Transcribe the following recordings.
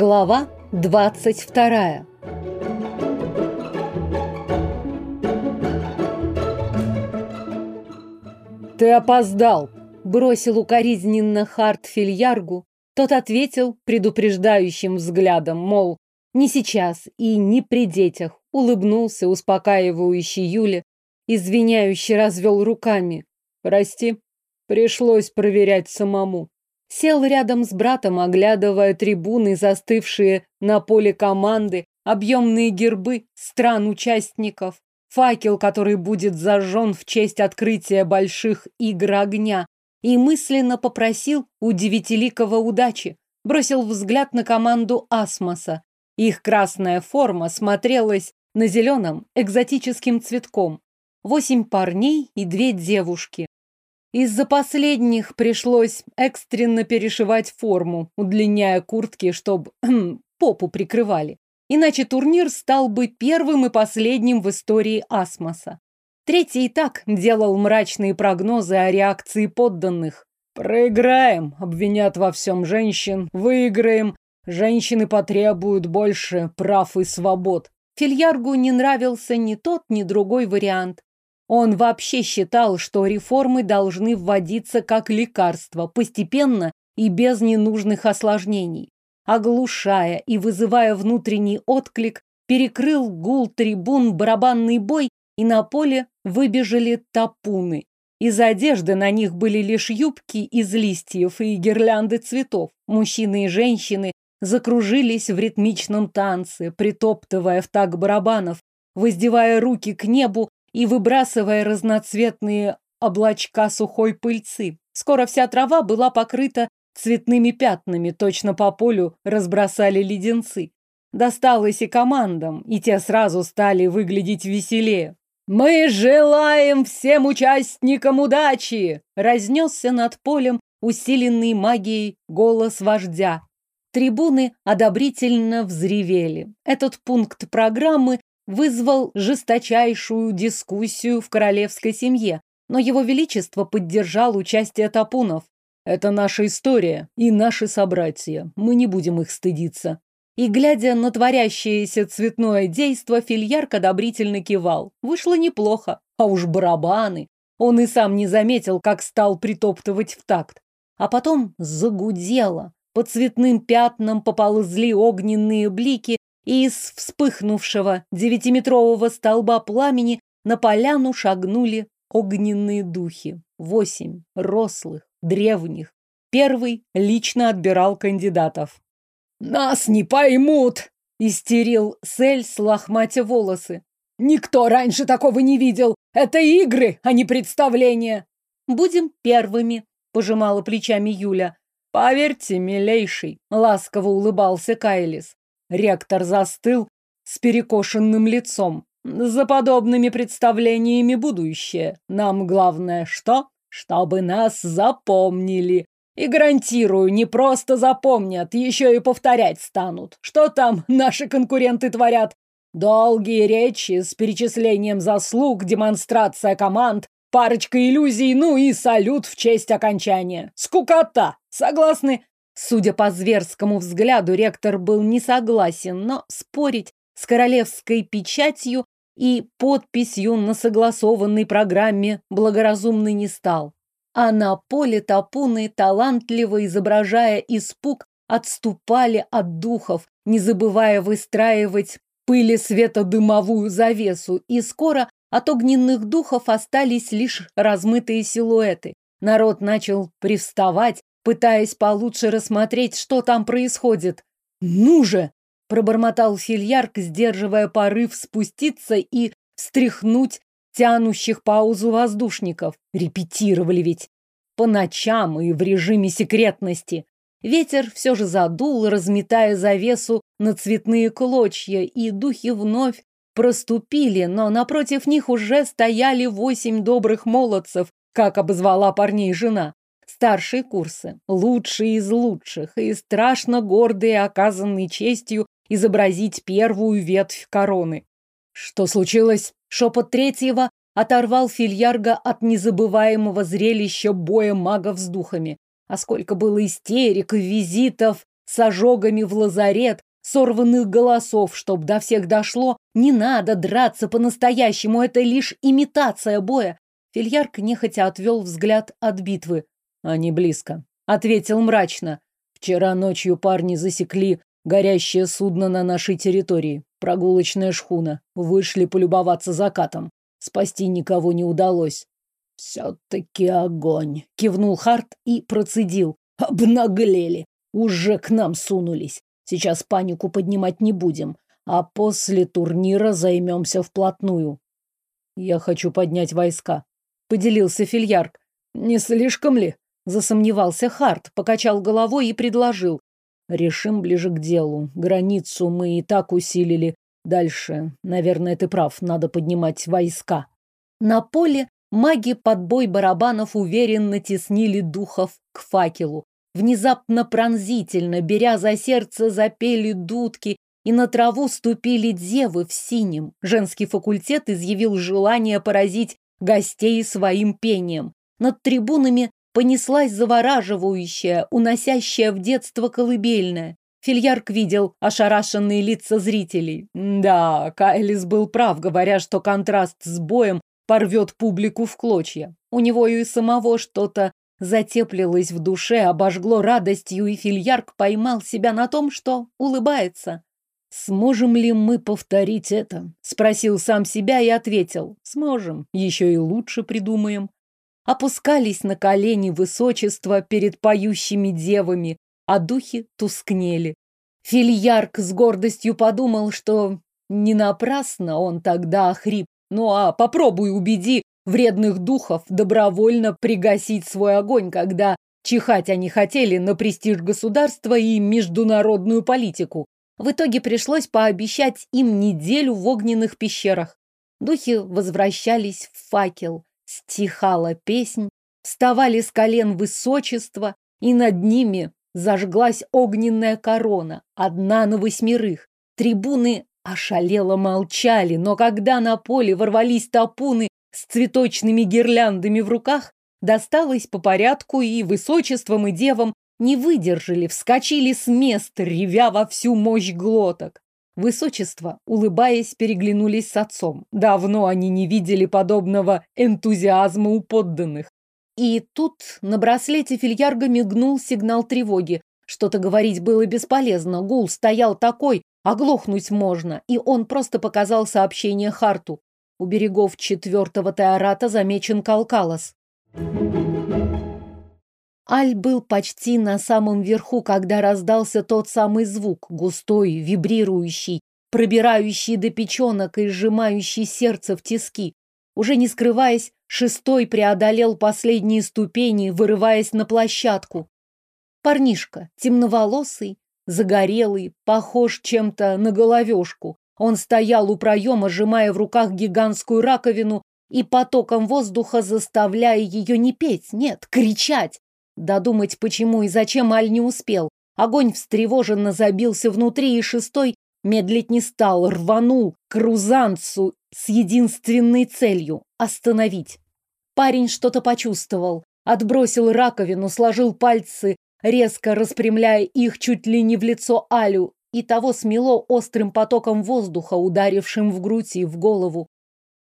Глава 22 «Ты опоздал!» – бросил укоризненно Харт Фильяргу. Тот ответил предупреждающим взглядом, мол, не сейчас и не при детях. Улыбнулся успокаивающий Юле, извиняюще развел руками. «Прости, пришлось проверять самому». Сел рядом с братом, оглядывая трибуны, застывшие на поле команды, объемные гербы стран-участников, факел, который будет зажжен в честь открытия больших игр огня, и мысленно попросил у девятиликого удачи, бросил взгляд на команду Асмоса. Их красная форма смотрелась на зеленом экзотическим цветком. Восемь парней и две девушки. Из-за последних пришлось экстренно перешивать форму, удлиняя куртки, чтобы попу прикрывали. Иначе турнир стал бы первым и последним в истории Асмоса. Третий и так делал мрачные прогнозы о реакции подданных. «Проиграем, обвинят во всем женщин, выиграем, женщины потребуют больше прав и свобод». Фильяргу не нравился ни тот, ни другой вариант. Он вообще считал, что реформы должны вводиться как лекарство, постепенно и без ненужных осложнений. Оглушая и вызывая внутренний отклик, перекрыл гул трибун барабанный бой, и на поле выбежали тапуны. Из одежды на них были лишь юбки из листьев и гирлянды цветов. Мужчины и женщины закружились в ритмичном танце, притоптывая в так барабанов, воздевая руки к небу и выбрасывая разноцветные облачка сухой пыльцы. Скоро вся трава была покрыта цветными пятнами, точно по полю разбросали леденцы. Досталось и командам, и те сразу стали выглядеть веселее. «Мы желаем всем участникам удачи!» разнесся над полем усиленный магией голос вождя. Трибуны одобрительно взревели. Этот пункт программы вызвал жесточайшую дискуссию в королевской семье, но его величество поддержал участие тапунов. Это наша история и наши собратья. Мы не будем их стыдиться. И, глядя на творящееся цветное действо, Фильярк одобрительно кивал. Вышло неплохо. А уж барабаны. Он и сам не заметил, как стал притоптывать в такт. А потом загудело. По цветным пятнам поползли огненные блики, из вспыхнувшего девятиметрового столба пламени на поляну шагнули огненные духи. Восемь рослых, древних. Первый лично отбирал кандидатов. «Нас не поймут!» — истерил Сельс, лохматя волосы. «Никто раньше такого не видел! Это игры, а не представления!» «Будем первыми», — пожимала плечами Юля. «Поверьте, милейший», — ласково улыбался Кайлис. Ректор застыл с перекошенным лицом. За подобными представлениями будущее. Нам главное что? Чтобы нас запомнили. И гарантирую, не просто запомнят, еще и повторять станут. Что там наши конкуренты творят? Долгие речи с перечислением заслуг, демонстрация команд, парочка иллюзий, ну и салют в честь окончания. Скукота! Согласны? Судя по зверскому взгляду, ректор был не согласен, но спорить с королевской печатью и подписью на согласованной программе благоразумный не стал. А на поле топуны, талантливо изображая испуг, отступали от духов, не забывая выстраивать пыли светодымовую завесу, и скоро от огненных духов остались лишь размытые силуэты. Народ начал привставать, пытаясь получше рассмотреть, что там происходит. «Ну же!» – пробормотал Фильярк, сдерживая порыв спуститься и встряхнуть тянущих паузу воздушников. Репетировали ведь. По ночам и в режиме секретности. Ветер все же задул, разметая завесу на цветные клочья, и духи вновь проступили, но напротив них уже стояли восемь добрых молодцев, как обозвала парней жена старшие курсы, лучшие из лучших и страшно гордые оказанной честью изобразить первую ветвь короны. Что случилось? Шепот третьего оторвал Фильярга от незабываемого зрелища боя магов с духами. А сколько было истерик визитов с ожогами в лазарет, сорванных голосов, чтоб до всех дошло, не надо драться по-настоящему, это лишь имитация боя. Фильярк нехотя отвел взгляд от битвы. Они близко, ответил мрачно. Вчера ночью парни засекли горящее судно на нашей территории. Прогулочная шхуна. Вышли полюбоваться закатом. Спасти никого не удалось. «Все-таки огонь!» — кивнул Харт и процедил. «Обнаглели! Уже к нам сунулись. Сейчас панику поднимать не будем, а после турнира займемся вплотную». «Я хочу поднять войска», — поделился Фильярк. «Не слишком ли?» — засомневался Харт, покачал головой и предложил. «Решим ближе к делу. Границу мы и так усилили. Дальше, наверное, ты прав, надо поднимать войска». На поле Маги под бой барабанов уверенно теснили духов к факелу. Внезапно пронзительно, беря за сердце, запели дудки, и на траву ступили девы в синем. Женский факультет изъявил желание поразить гостей своим пением. Над трибунами понеслась завораживающая, уносящая в детство колыбельная. Фильярк видел ошарашенные лица зрителей. Да, Кайлис был прав, говоря, что контраст с боем порвет публику в клочья. У него и самого что-то затеплилось в душе, обожгло радостью, и Фильярк поймал себя на том, что улыбается. «Сможем ли мы повторить это?» — спросил сам себя и ответил. «Сможем, еще и лучше придумаем». Опускались на колени высочества перед поющими девами, а духи тускнели. Фильярк с гордостью подумал, что не напрасно он тогда охрип, ну а попробуй убеди вредных духов добровольно пригасить свой огонь, когда чихать они хотели на престиж государства и международную политику. В итоге пришлось пообещать им неделю в огненных пещерах. Духи возвращались в факел, стихала песнь, вставали с колен высочества, и над ними зажглась огненная корона, одна на восьмерых. Трибуны Ошалело молчали, но когда на поле ворвались топуны с цветочными гирляндами в руках, досталось по порядку и высочеством, и девам не выдержали, вскочили с мест, ревя во всю мощь глоток. Высочество, улыбаясь, переглянулись с отцом. Давно они не видели подобного энтузиазма у подданных. И тут на браслете фильярга мигнул сигнал тревоги. Что-то говорить было бесполезно. Гул стоял такой, Оглохнуть можно, и он просто показал сообщение Харту. У берегов четвертого Теората замечен Калкалос. Аль был почти на самом верху, когда раздался тот самый звук, густой, вибрирующий, пробирающий до печенок и сжимающий сердце в тиски. Уже не скрываясь, шестой преодолел последние ступени, вырываясь на площадку. Парнишка, темноволосый, загорелый, похож чем-то на головешку. Он стоял у проема, сжимая в руках гигантскую раковину и потоком воздуха заставляя ее не петь, нет, кричать. Додумать, почему и зачем Аль не успел. Огонь встревоженно забился внутри, и шестой медлить не стал, рванул к Рузанцу с единственной целью — остановить. Парень что-то почувствовал, отбросил раковину, сложил пальцы резко распрямляя их чуть ли не в лицо Алю, и того смело острым потоком воздуха, ударившим в грудь и в голову.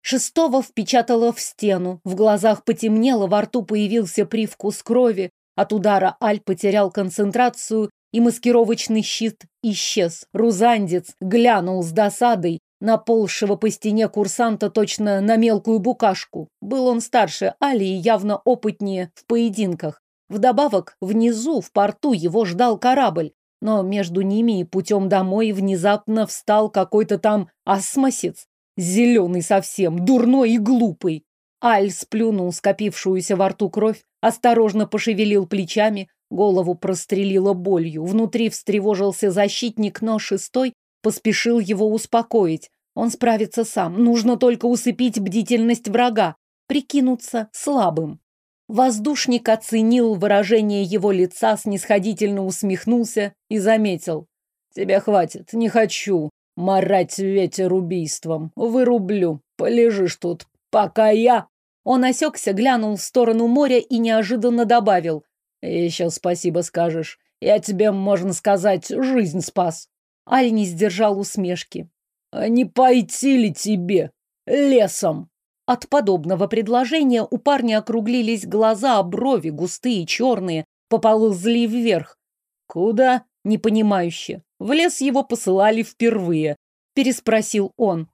Шестого впечатало в стену, в глазах потемнело, во рту появился привкус крови, от удара Аль потерял концентрацию, и маскировочный щит исчез. Рузандец глянул с досадой на полшего по стене курсанта точно на мелкую букашку. Был он старше Али и явно опытнее в поединках. Вдобавок, внизу, в порту, его ждал корабль, но между ними и путем домой внезапно встал какой-то там осмосец, зеленый совсем, дурной и глупый. Аль сплюнул скопившуюся во рту кровь, осторожно пошевелил плечами, голову прострелило болью. Внутри встревожился защитник, но шестой поспешил его успокоить. Он справится сам, нужно только усыпить бдительность врага, прикинуться слабым. Воздушник оценил выражение его лица, снисходительно усмехнулся и заметил. «Тебя хватит, не хочу марать ветер убийством. Вырублю, полежишь тут, пока я...» Он осекся, глянул в сторону моря и неожиданно добавил. «Еще спасибо скажешь. Я тебе, можно сказать, жизнь спас. Аль не сдержал усмешки. А не пойти ли тебе лесом? От подобного предложения у парня округлились глаза, а брови, густые, черные, поползли вверх. Куда? Непонимающе. В лес его посылали впервые. Переспросил он.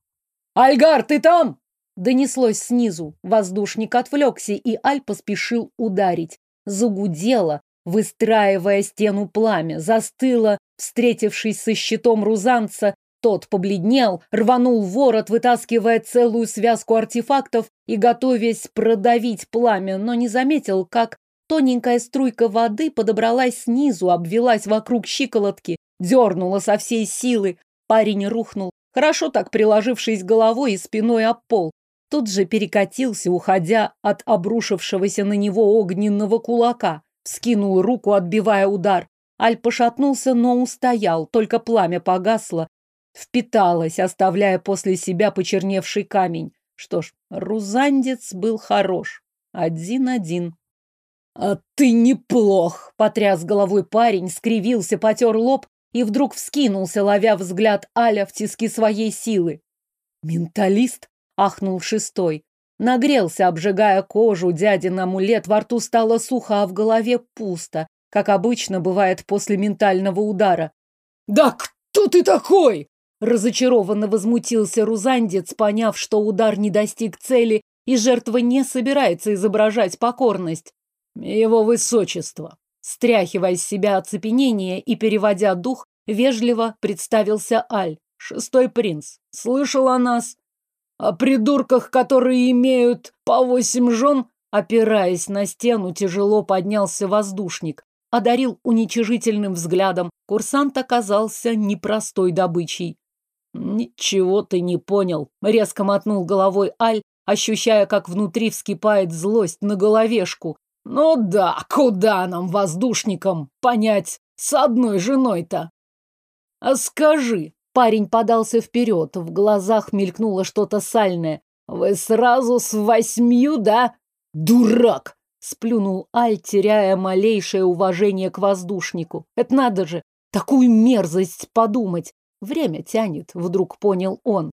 «Альгар, ты там?» Донеслось снизу. Воздушник отвлекся, и Аль поспешил ударить. Загудело, выстраивая стену пламя. Застыло, встретившись со щитом рузанца. Тот побледнел, рванул ворот, вытаскивая целую связку артефактов и готовясь продавить пламя, но не заметил, как тоненькая струйка воды подобралась снизу, обвелась вокруг щиколотки, дернула со всей силы. Парень рухнул, хорошо так приложившись головой и спиной об пол тут же перекатился, уходя от обрушившегося на него огненного кулака. Вскинул руку, отбивая удар. Аль пошатнулся, но устоял, только пламя погасло, впиталось, оставляя после себя почерневший камень. Что ж, Рузандец был хорош. Один-один. «А ты неплох!» — потряс головой парень, скривился, потер лоб и вдруг вскинулся, ловя взгляд Аля в тиски своей силы. «Менталист?» ахнул шестой. Нагрелся, обжигая кожу, дядин амулет, во рту стало сухо, а в голове пусто, как обычно бывает после ментального удара. «Да кто ты такой?» Разочарованно возмутился Рузандец, поняв, что удар не достиг цели, и жертва не собирается изображать покорность. «Его высочество!» Стряхивая с себя оцепенение и переводя дух, вежливо представился Аль. «Шестой принц. Слышал о нас?» О придурках, которые имеют по восемь жен, опираясь на стену, тяжело поднялся воздушник. Одарил уничижительным взглядом. Курсант оказался непростой добычей. «Ничего ты не понял», — резко мотнул головой Аль, ощущая, как внутри вскипает злость на головешку. «Ну да, куда нам, воздушникам, понять с одной женой-то?» «А скажи, Парень подался вперед, в глазах мелькнуло что-то сальное. «Вы сразу с восьмью, да? Дурак!» Сплюнул Аль, теряя малейшее уважение к воздушнику. «Это надо же! Такую мерзость подумать! Время тянет», — вдруг понял он.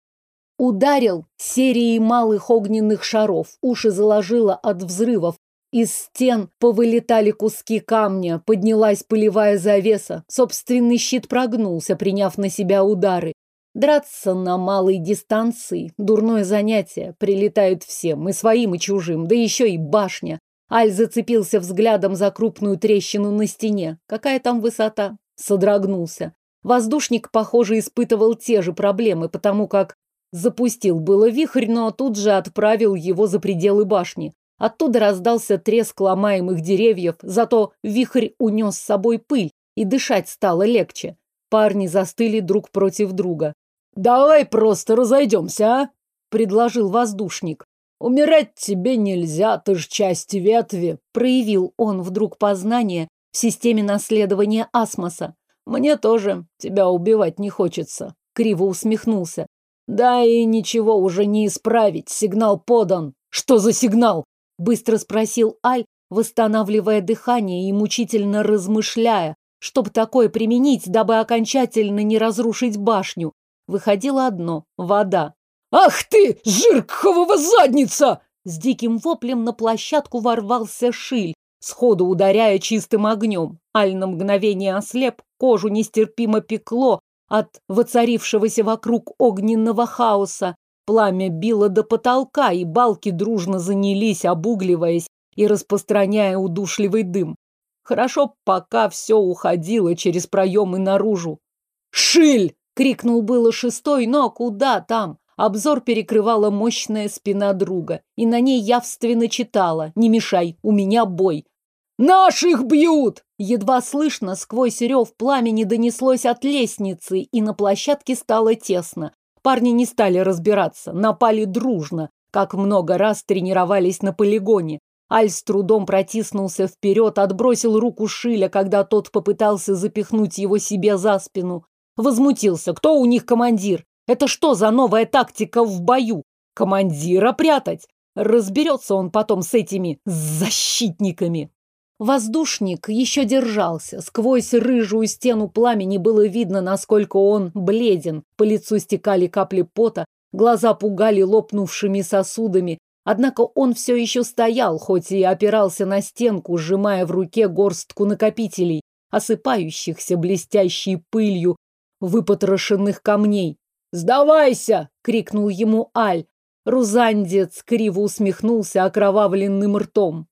Ударил серией малых огненных шаров, уши заложило от взрывов, из стен повылетали куски камня, поднялась пылевая завеса. Собственный щит прогнулся, приняв на себя удары. Драться на малой дистанции – дурное занятие. Прилетают всем, и своим, и чужим, да еще и башня. Аль зацепился взглядом за крупную трещину на стене. Какая там высота? Содрогнулся. Воздушник, похоже, испытывал те же проблемы, потому как запустил было вихрь, но тут же отправил его за пределы башни. Оттуда раздался треск ломаемых деревьев, зато вихрь унес с собой пыль, и дышать стало легче. Парни застыли друг против друга. «Давай просто разойдемся, а?» — предложил воздушник. «Умирать тебе нельзя, ты ж часть ветви», — проявил он вдруг познание в системе наследования Асмоса. «Мне тоже тебя убивать не хочется», — криво усмехнулся. «Да и ничего уже не исправить, сигнал подан». «Что за сигнал?» Быстро спросил Аль, восстанавливая дыхание и мучительно размышляя, чтобы такое применить, дабы окончательно не разрушить башню. Выходило одно — вода. «Ах ты, жиркхового задница!» С диким воплем на площадку ворвался Шиль, сходу ударяя чистым огнем. Аль на мгновение ослеп, кожу нестерпимо пекло от воцарившегося вокруг огненного хаоса. Пламя било до потолка, и балки дружно занялись, обугливаясь и распространяя удушливый дым. Хорошо, пока все уходило через проемы наружу. «Шиль!» — крикнул было шестой, но куда там? Обзор перекрывала мощная спина друга, и на ней явственно читала «Не мешай, у меня бой». «Наших бьют!» Едва слышно, сквозь рев пламени донеслось от лестницы, и на площадке стало тесно. Парни не стали разбираться, напали дружно, как много раз тренировались на полигоне. Аль с трудом протиснулся вперед, отбросил руку Шиля, когда тот попытался запихнуть его себе за спину. Возмутился. Кто у них командир? Это что за новая тактика в бою? Командира прятать? Разберется он потом с этими защитниками. Воздушник еще держался. Сквозь рыжую стену пламени было видно, насколько он бледен. По лицу стекали капли пота, глаза пугали лопнувшими сосудами. Однако он все еще стоял, хоть и опирался на стенку, сжимая в руке горстку накопителей, осыпающихся блестящей пылью выпотрошенных камней. «Сдавайся!» — крикнул ему Аль. Рузандец криво усмехнулся окровавленным ртом.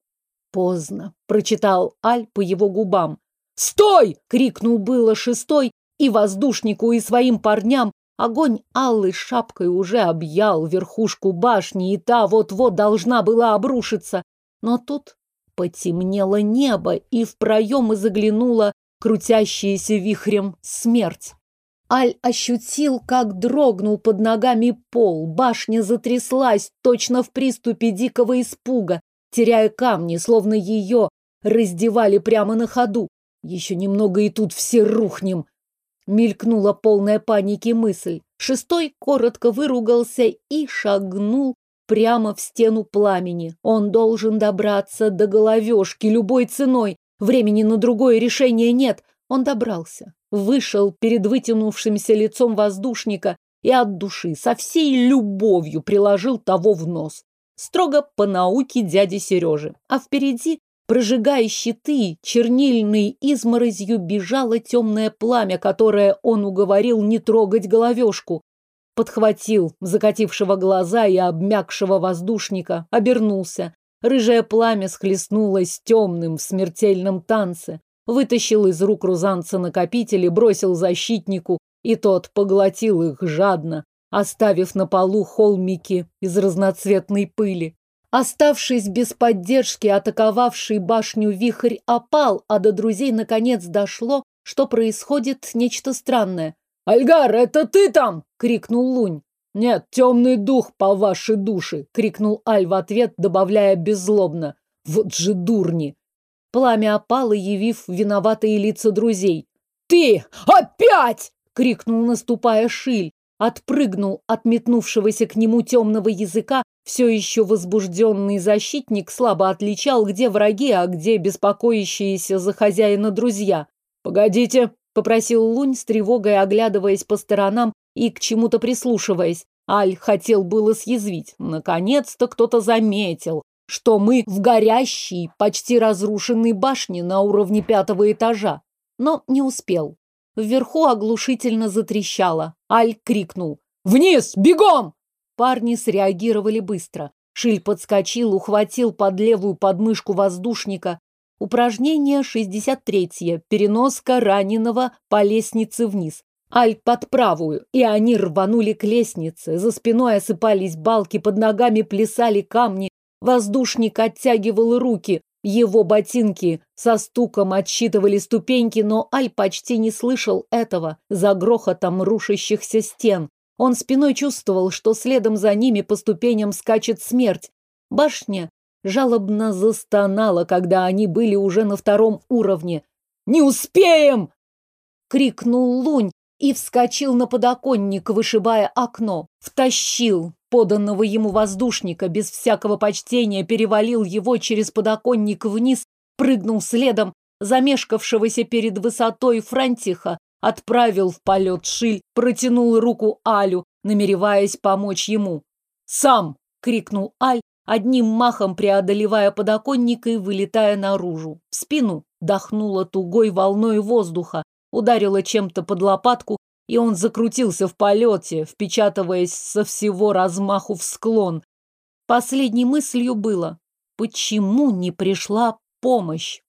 Поздно, прочитал Аль по его губам. «Стой!» — крикнул было шестой, и воздушнику, и своим парням огонь алой шапкой уже объял верхушку башни, и та вот-вот должна была обрушиться. Но тут потемнело небо, и в проемы заглянула крутящаяся вихрем смерть. Аль ощутил, как дрогнул под ногами пол, башня затряслась, точно в приступе дикого испуга теряя камни, словно ее раздевали прямо на ходу. Еще немного и тут все рухнем. Мелькнула полная паники мысль. Шестой коротко выругался и шагнул прямо в стену пламени. Он должен добраться до головешки любой ценой. Времени на другое решение нет. Он добрался. Вышел перед вытянувшимся лицом воздушника и от души со всей любовью приложил того в нос строго по науке дяди Сережи. А впереди, прожигая щиты, чернильной изморозью бежало темное пламя, которое он уговорил не трогать головешку. Подхватил закатившего глаза и обмякшего воздушника, обернулся. Рыжее пламя схлестнулось темным в смертельном танце. Вытащил из рук рузанца накопители, бросил защитнику, и тот поглотил их жадно, оставив на полу холмики из разноцветной пыли. Оставшись без поддержки, атаковавший башню вихрь опал, а до друзей наконец дошло, что происходит нечто странное. «Альгар, это ты там?» — крикнул Лунь. «Нет, темный дух по вашей душе!» — крикнул Аль в ответ, добавляя беззлобно. «Вот же дурни!» Пламя опало, явив виноватые лица друзей. «Ты опять!» — крикнул, наступая Шиль отпрыгнул от метнувшегося к нему темного языка, все еще возбужденный защитник слабо отличал, где враги, а где беспокоящиеся за хозяина друзья. «Погодите», — попросил Лунь с тревогой, оглядываясь по сторонам и к чему-то прислушиваясь. Аль хотел было съязвить. Наконец-то кто-то заметил, что мы в горящей, почти разрушенной башне на уровне пятого этажа. Но не успел. Вверху оглушительно затрещало. Аль крикнул. «Вниз! Бегом!» Парни среагировали быстро. Шиль подскочил, ухватил под левую подмышку воздушника. Упражнение 63-е. Переноска раненого по лестнице вниз. Аль под правую, и они рванули к лестнице. За спиной осыпались балки, под ногами плясали камни. Воздушник оттягивал руки. Его ботинки со стуком отсчитывали ступеньки, но Аль почти не слышал этого за грохотом рушащихся стен. Он спиной чувствовал, что следом за ними по ступеням скачет смерть. Башня жалобно застонала, когда они были уже на втором уровне. «Не успеем!» — крикнул Лунь и вскочил на подоконник, вышибая окно. Втащил поданного ему воздушника, без всякого почтения перевалил его через подоконник вниз, прыгнул следом, замешкавшегося перед высотой Франтиха, отправил в полет шиль, протянул руку Алю, намереваясь помочь ему. «Сам!» — крикнул Аль, одним махом преодолевая подоконник и вылетая наружу. В спину дохнуло тугой волной воздуха, ударило чем-то под лопатку, и он закрутился в полете, впечатываясь со всего размаху в склон. Последней мыслью было, почему не пришла помощь?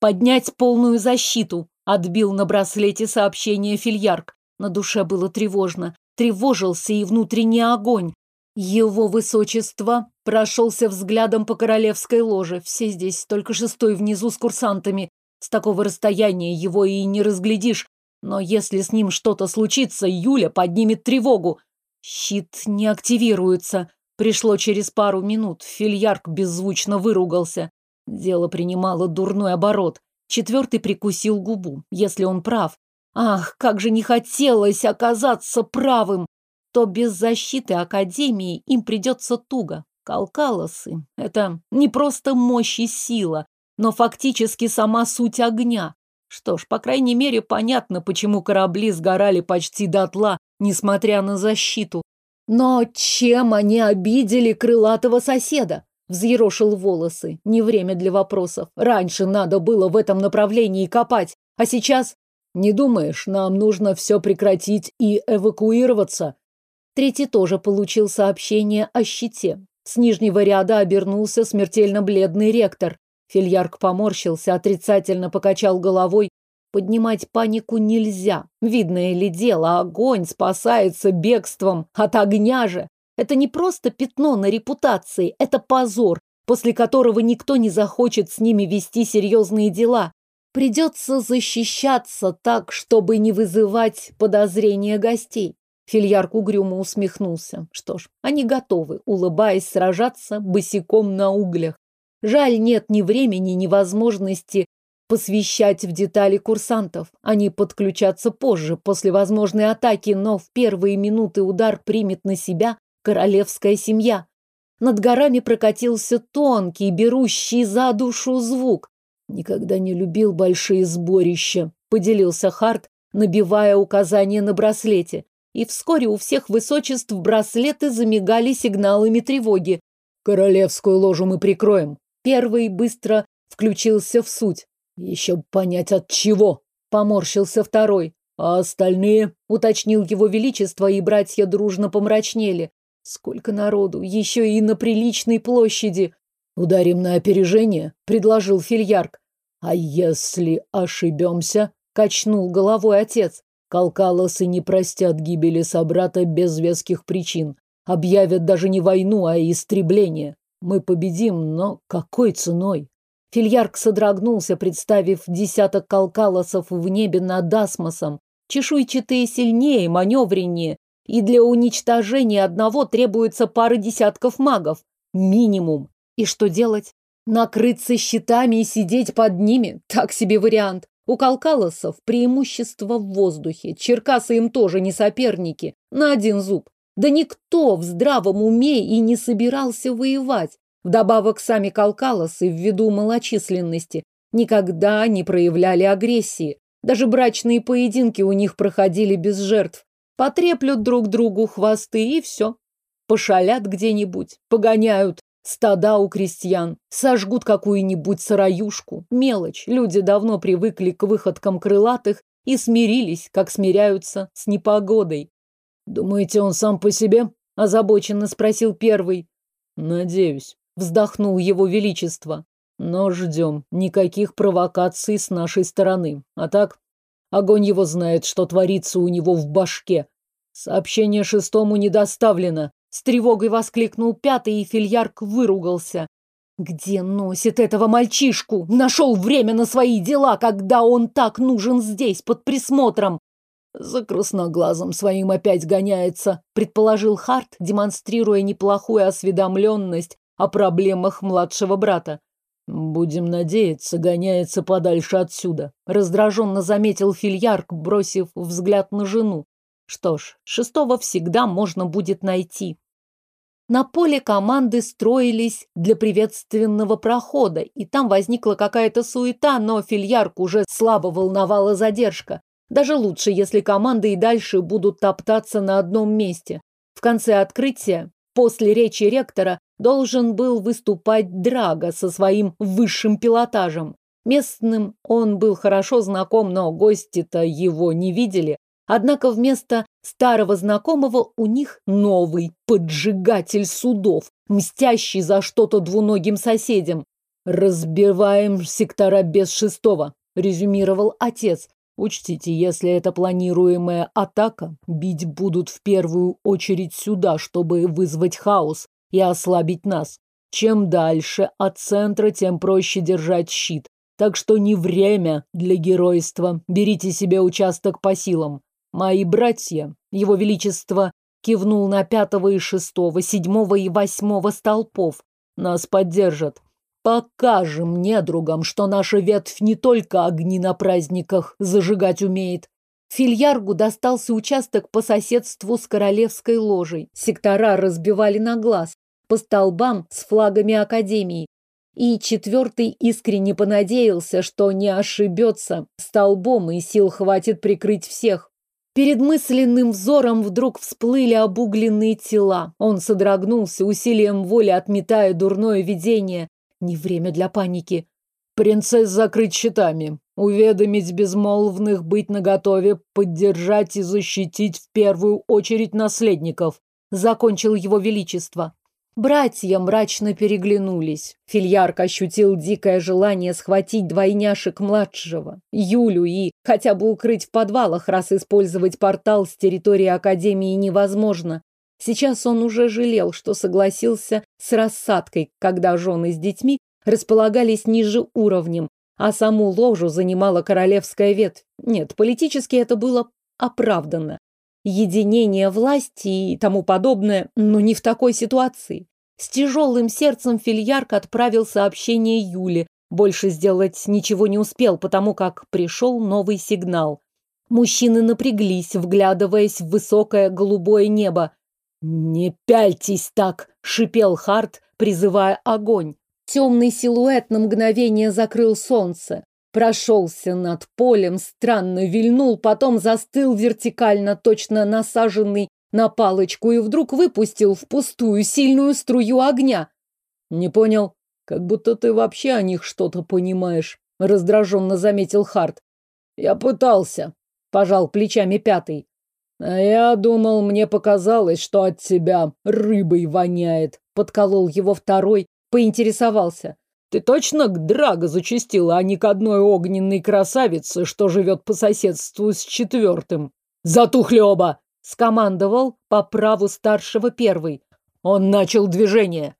Поднять полную защиту, отбил на браслете сообщение Фильярк. На душе было тревожно. Тревожился и внутренний огонь. Его высочество прошелся взглядом по королевской ложе. Все здесь, только шестой внизу с курсантами. С такого расстояния его и не разглядишь. Но если с ним что-то случится, Юля поднимет тревогу. Щит не активируется. Пришло через пару минут. Фильярк беззвучно выругался. Дело принимало дурной оборот. Четвертый прикусил губу, если он прав. Ах, как же не хотелось оказаться правым! То без защиты Академии им придется туго. Калкалосы — это не просто мощь и сила, но фактически сама суть огня. Что ж, по крайней мере, понятно, почему корабли сгорали почти дотла, несмотря на защиту. Но чем они обидели крылатого соседа? Взъерошил волосы. Не время для вопросов. Раньше надо было в этом направлении копать, а сейчас... Не думаешь, нам нужно все прекратить и эвакуироваться? Третий тоже получил сообщение о щите. С нижнего ряда обернулся смертельно бледный ректор. Фильярк поморщился, отрицательно покачал головой. Поднимать панику нельзя. Видное ли дело, огонь спасается бегством от огня же. Это не просто пятно на репутации, это позор, после которого никто не захочет с ними вести серьезные дела. Придется защищаться так, чтобы не вызывать подозрения гостей. Фильярк угрюмо усмехнулся. Что ж, они готовы, улыбаясь, сражаться босиком на углях. Жаль, нет ни времени, ни возможности посвящать в детали курсантов. Они подключатся позже, после возможной атаки, но в первые минуты удар примет на себя королевская семья. Над горами прокатился тонкий, берущий за душу звук. Никогда не любил большие сборища, поделился Харт, набивая указания на браслете. И вскоре у всех высочеств браслеты замигали сигналами тревоги. Королевскую ложу мы прикроем. Первый быстро включился в суть. Еще понять от чего, поморщился второй. А остальные, уточнил его величество, и братья дружно помрачнели. Сколько народу, еще и на приличной площади. Ударим на опережение, предложил Фильярк. А если ошибемся? Качнул головой отец. Калкалосы не простят гибели собрата без веских причин. Объявят даже не войну, а истребление. Мы победим, но какой ценой? Фильярк содрогнулся, представив десяток калкалосов в небе над Асмосом. Чешуйчатые сильнее, маневреннее, и для уничтожения одного требуется пара десятков магов. Минимум. И что делать? Накрыться щитами и сидеть под ними? Так себе вариант. У калкалосов преимущество в воздухе. Черкасы им тоже не соперники. На один зуб. Да никто в здравом уме и не собирался воевать. Вдобавок сами калкалосы, ввиду малочисленности, никогда не проявляли агрессии. Даже брачные поединки у них проходили без жертв. Потреплют друг другу хвосты и все. Пошалят где-нибудь, погоняют стада у крестьян, сожгут какую-нибудь сыроюшку. Мелочь. Люди давно привыкли к выходкам крылатых и смирились, как смиряются с непогодой. «Думаете, он сам по себе?» – озабоченно спросил первый. «Надеюсь», – вздохнул его величество. «Но ждем. Никаких провокаций с нашей стороны. А так, огонь его знает, что творится у него в башке. Сообщение шестому не доставлено». С тревогой воскликнул пятый, и Фильярк выругался. Где носит этого мальчишку? Нашел время на свои дела, когда он так нужен здесь, под присмотром. За красноглазом своим опять гоняется, предположил Харт, демонстрируя неплохую осведомленность о проблемах младшего брата. Будем надеяться, гоняется подальше отсюда. Раздраженно заметил Фильярк, бросив взгляд на жену. Что ж, шестого всегда можно будет найти. На поле команды строились для приветственного прохода, и там возникла какая-то суета, но фильярк уже слабо волновала задержка. Даже лучше, если команды и дальше будут топтаться на одном месте. В конце открытия, после речи ректора, должен был выступать Драго со своим высшим пилотажем. Местным он был хорошо знаком, но гости-то его не видели. Однако вместо старого знакомого у них новый поджигатель судов, мстящий за что-то двуногим соседям. «Разбиваем сектора без шестого», – резюмировал отец. Учтите, если это планируемая атака, бить будут в первую очередь сюда, чтобы вызвать хаос и ослабить нас. Чем дальше от центра, тем проще держать щит. Так что не время для геройства. Берите себе участок по силам. Мои братья, его величество кивнул на пятого и шестого, седьмого и восьмого столпов, нас поддержат. Покажем недругам, что наша ветвь не только огни на праздниках зажигать умеет. Фильяргу достался участок по соседству с королевской ложей. Сектора разбивали на глаз. по столбам с флагами Академии. И четвертый искренне понадеялся, что не ошибется столбом и сил хватит прикрыть всех. Перед мысленным взором вдруг всплыли обугленные тела. Он содрогнулся, усилием воли отметая дурное видение. Не время для паники. Принцесс закрыть щитами, уведомить безмолвных, быть наготове, поддержать и защитить в первую очередь наследников. Закончил его величество. Братья мрачно переглянулись. Фильярк ощутил дикое желание схватить двойняшек младшего, Юлю, и хотя бы укрыть в подвалах, раз использовать портал с территории Академии невозможно. Сейчас он уже жалел, что согласился с рассадкой, когда жены с детьми располагались ниже уровнем, а саму ложу занимала королевская ветвь. Нет, политически это было оправданно единение власти и тому подобное, но не в такой ситуации. С тяжелым сердцем Фильярк отправил сообщение Юле. Больше сделать ничего не успел, потому как пришел новый сигнал. Мужчины напряглись, вглядываясь в высокое голубое небо. «Не пяльтесь так!» — шипел Харт, призывая огонь. Темный силуэт на мгновение закрыл солнце прошелся над полем, странно вильнул, потом застыл вертикально, точно насаженный на палочку, и вдруг выпустил в пустую сильную струю огня. Не понял, как будто ты вообще о них что-то понимаешь, раздраженно заметил Харт. Я пытался, пожал плечами пятый. А я думал, мне показалось, что от тебя рыбой воняет, подколол его второй, поинтересовался. Ты точно к Драго зачастила, а не к одной огненной красавице, что живет по соседству с четвертым? Затухли оба! Скомандовал по праву старшего первый. Он начал движение.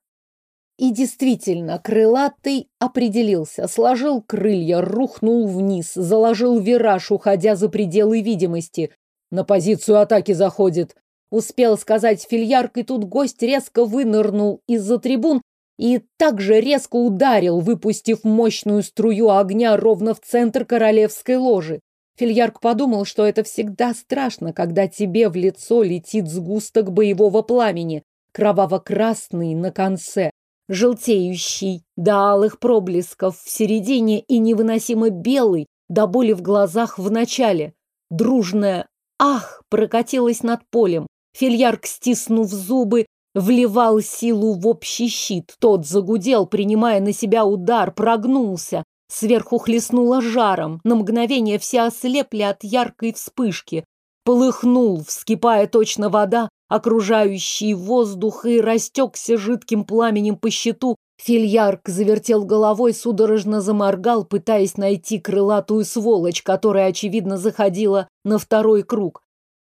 И действительно, крылатый определился, сложил крылья, рухнул вниз, заложил вираж, уходя за пределы видимости. На позицию атаки заходит. Успел сказать фильярк, и тут гость резко вынырнул из-за трибун и также резко ударил, выпустив мощную струю огня ровно в центр королевской ложи. Фильярк подумал, что это всегда страшно, когда тебе в лицо летит сгусток боевого пламени, кроваво-красный на конце, желтеющий до алых проблесков в середине и невыносимо белый до боли в глазах в начале. Дружное «Ах!» прокатилось над полем. Фильярк, стиснув зубы, Вливал силу в общий щит. Тот загудел, принимая на себя удар, прогнулся. Сверху хлестнуло жаром. На мгновение все ослепли от яркой вспышки. Полыхнул, вскипая точно вода, окружающий воздух и растекся жидким пламенем по щиту. Фильярк завертел головой, судорожно заморгал, пытаясь найти крылатую сволочь, которая, очевидно, заходила на второй круг.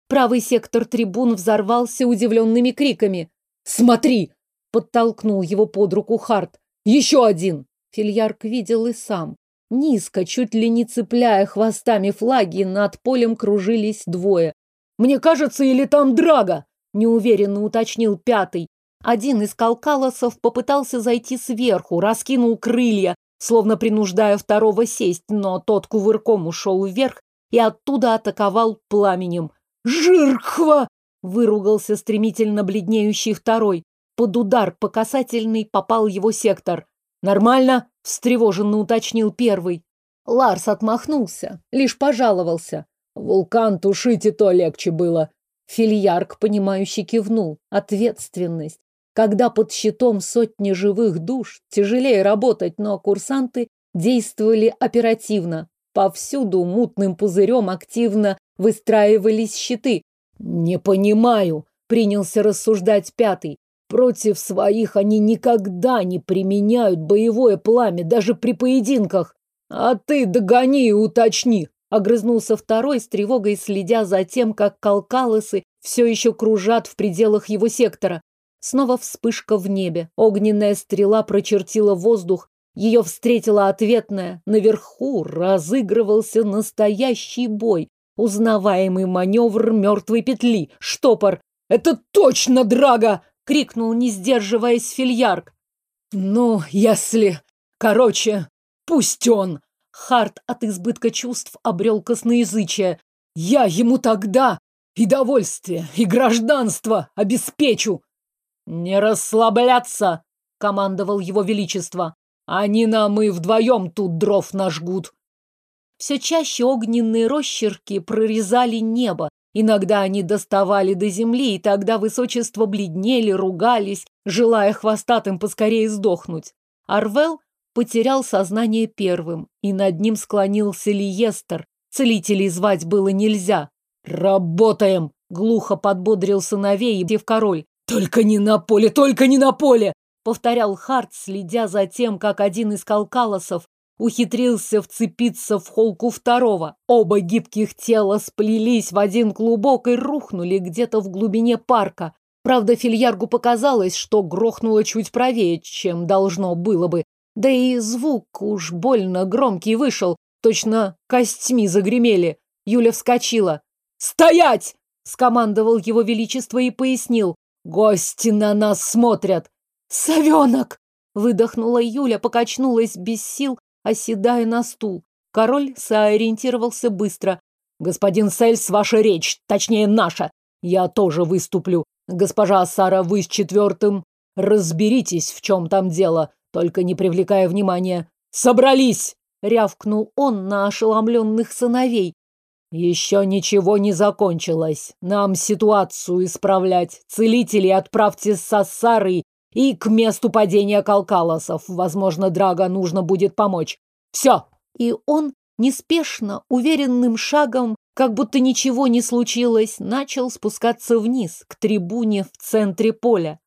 Правый сектор трибун взорвался удивленными криками. «Смотри!» — подтолкнул его под руку Харт. «Еще один!» Фильярк видел и сам. Низко, чуть ли не цепляя хвостами флаги, над полем кружились двое. «Мне кажется, или там драга?» — неуверенно уточнил пятый. Один из калкалосов попытался зайти сверху, раскинул крылья, словно принуждая второго сесть, но тот кувырком ушел вверх и оттуда атаковал пламенем. «Жирхва!» Выругался стремительно бледнеющий второй. Под удар по касательной попал его сектор. «Нормально?» – встревоженно уточнил первый. Ларс отмахнулся, лишь пожаловался. «Вулкан тушить и то легче было». Фильярк, понимающий, кивнул. Ответственность. Когда под щитом сотни живых душ, тяжелее работать, но курсанты действовали оперативно. Повсюду мутным пузырем активно выстраивались щиты, «Не понимаю», — принялся рассуждать пятый. «Против своих они никогда не применяют боевое пламя, даже при поединках. А ты догони и уточни», — огрызнулся второй с тревогой, следя за тем, как калкалосы все еще кружат в пределах его сектора. Снова вспышка в небе. Огненная стрела прочертила воздух. Ее встретила ответная. Наверху разыгрывался настоящий бой. Узнаваемый маневр мертвой петли. Штопор. «Это точно Драга!» — крикнул, не сдерживаясь, фильярк. «Ну, если... Короче, пусть он...» Харт от избытка чувств обрел косноязычие. «Я ему тогда и довольствие, и гражданство обеспечу!» «Не расслабляться!» — командовал его величество. «Они нам и вдвоем тут дров нажгут!» Все чаще огненные росчерки прорезали небо. Иногда они доставали до земли, и тогда высочество бледнели, ругались, желая хвостатым поскорее сдохнуть. Арвел потерял сознание первым, и над ним склонился Лиестер. Целителей звать было нельзя. «Работаем!» — глухо подбодрил сыновей и король. «Только не на поле, только не на поле!» — повторял Харт, следя за тем, как один из калкалосов ухитрился вцепиться в холку второго. Оба гибких тела сплелись в один клубок и рухнули где-то в глубине парка. Правда, Фильяргу показалось, что грохнуло чуть правее, чем должно было бы. Да и звук уж больно громкий вышел, точно костьми загремели. Юля вскочила. «Стоять!» — скомандовал его величество и пояснил. «Гости на нас смотрят!» «Совенок!» — выдохнула Юля, покачнулась без сил оседая на стул. Король соориентировался быстро. «Господин Сельс, ваша речь, точнее наша. Я тоже выступлю. Госпожа Сара, вы с четвертым. Разберитесь, в чем там дело, только не привлекая внимания. Собрались!» — рявкнул он на ошеломленных сыновей. «Еще ничего не закончилось. Нам ситуацию исправлять. Целителей отправьте с Сарой и к месту падения Калкалосов. Возможно, Драга нужно будет помочь. Все. И он неспешно, уверенным шагом, как будто ничего не случилось, начал спускаться вниз, к трибуне в центре поля.